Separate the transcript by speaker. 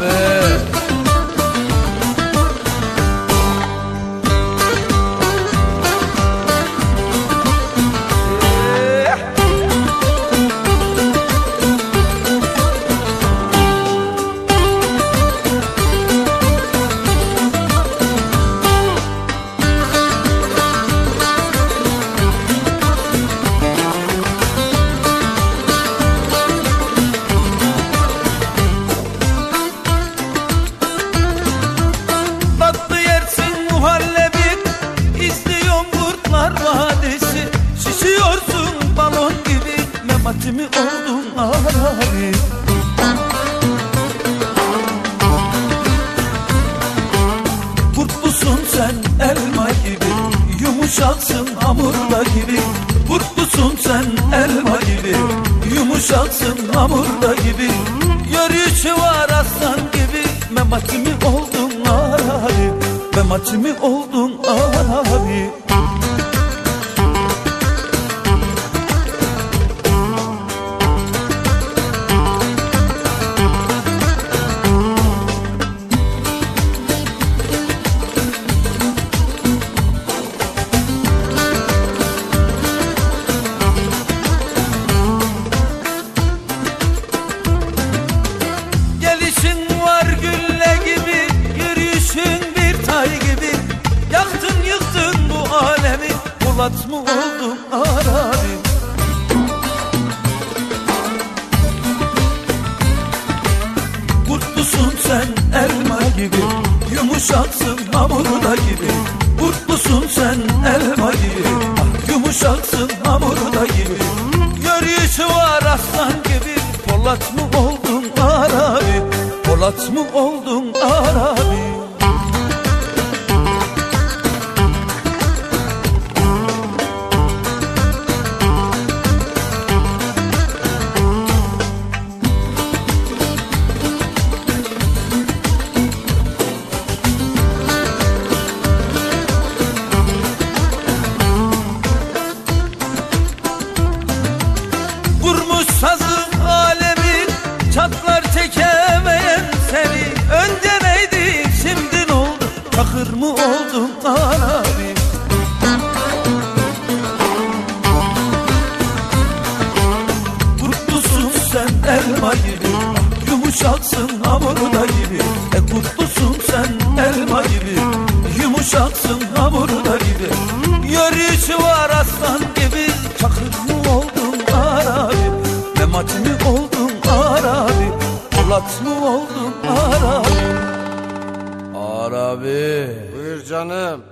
Speaker 1: abi. Tatlı Mematimi oldun ağrari Kurtlusun sen elma gibi Yumuşaksın hamurda gibi. Kurtlusun sen elma gibi Yumuşaksın hamurda gibi. Yürüyüşü var aslan gibi Mematimi oldun ağrari Mematimi oldun Polat mı oldun arabi Kurtlusun sen elma gibi Yumuşaksın hamurda gibi. Kurtlusun sen elma gibi Yumuşaksın hamurda gibi. Yürüyüşü var aslan gibi Polat mı oldun arabi Polat mı oldun Çakır mı oldun abi? Kurtlusun sen elma gibi Yumuşaksın hamurda gibi E kurtlusun sen elma gibi Yumuşaksın hamurda gibi Yürüyüşü var aslan gibi Çakır mı oldun arabi Memati mi oldun arabi Polat mı oldun arabi Arabi
Speaker 2: Buyur canım.